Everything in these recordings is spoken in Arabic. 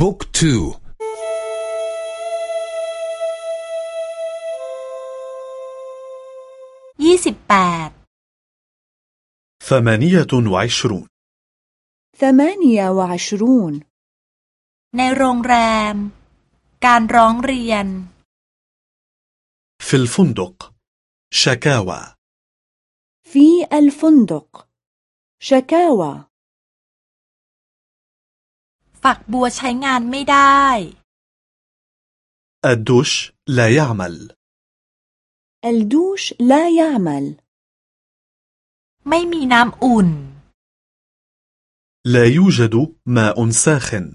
บุ๊กทูยี่สิบแปด ثمانية وعشرون ثمانية وعشرون ในโรงแรม การร้องเรียน في الفندق شكاوى في الفندق شكاوى ฝักบัวใช้งานไม่ได้ الدوش لا يعمل الدوش لا يعمل ไม่มีน้ำอุ่น لا يوجد ماء ساخن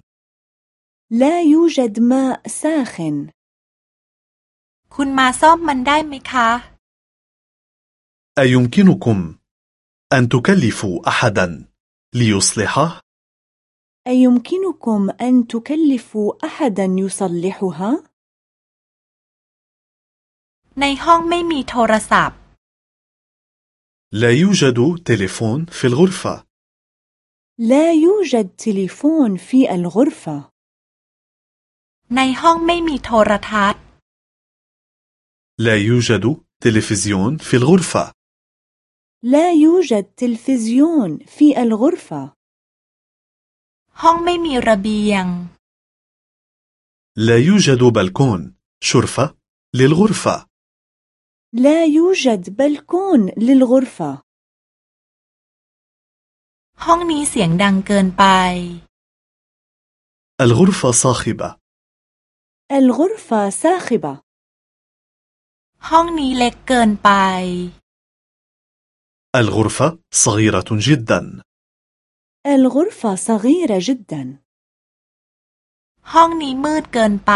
لا يوجد ماء ساخن คุณมาซ่อมมันได้ไหมคะ أيمكنكم أن تكلفوا أحدا ليصلحه؟ أيمكنكم أن تكلفوا أحدا يصلحها؟ ในห้องไม่มีโทรศัพท์ لا يوجد تليفون في الغرفة لا يوجد تليفون في الغرفة ในห้องไม่มีโทรทัศน์ لا يوجد تلفزيون في الغرفة لا يوجد تلفزيون في الغرفة ห้องไม่มีระเบียง لا يوجد بلكون شرفة للغرفة لا يوجد بلكون للغرفة ห้องนี้เสียงดังเกินไป الغرفة صاخبة الغرفة صاخبة ห้องนี้เล็กเกินไป الغرفة صغيرة جدا الغرفة صغيرة جدا ห้องนี้มืดเกินไป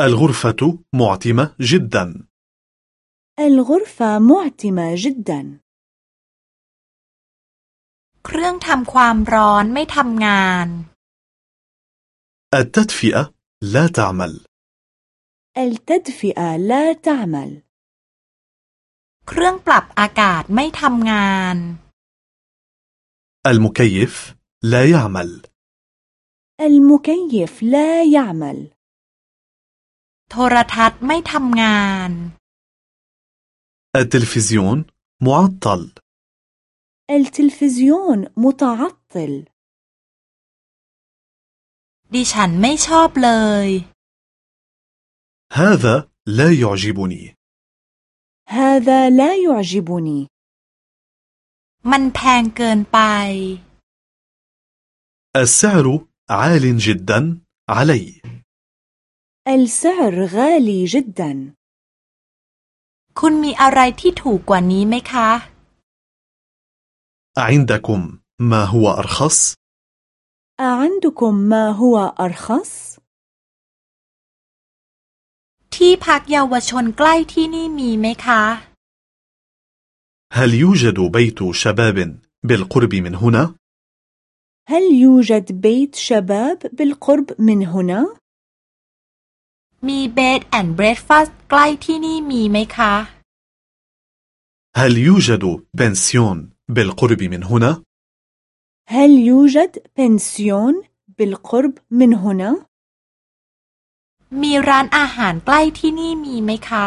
الغرفة معتمة جدا الغرفة معتمة جدا เครื่องทำความร้อนไม่ทำงาน التدفئة لا تعمل التدفئة لا تعمل เครื่องปรับอากาศไม่ทำงาน المكيف لا يعمل المكيف لا يعمل โทรทัศน์ไม่ทำงาน التلفزيون معطل التلفزيون متعطل ดิฉันไม่ชอบเลย هذا لا يعجبني هذا لا يعجبني มันแพงเกินไป السعر عال جدا علي السعر غالي جدا คุณมีอะไรที่ถูกกว่านี้ไหมคะ عندكم ما هو أرخص؟ أعندكم ما هو أرخص؟ ที่พักเยาวชนใกล้ที่นี่มีไหมคะ هل يوجد بيت شباب بالقرب من هنا؟ هل يوجد بيت شباب بالقرب من هنا؟ มีเบดแอนด์เบรดฟาสใกล้ที่นี่มีไหมคะ هل يوجد بنسيون بالقرب من هنا؟ هل يوجد بنسيون بالقرب من هنا؟ มีร้านอาหารใกล้ที่นี่มีไหมคะ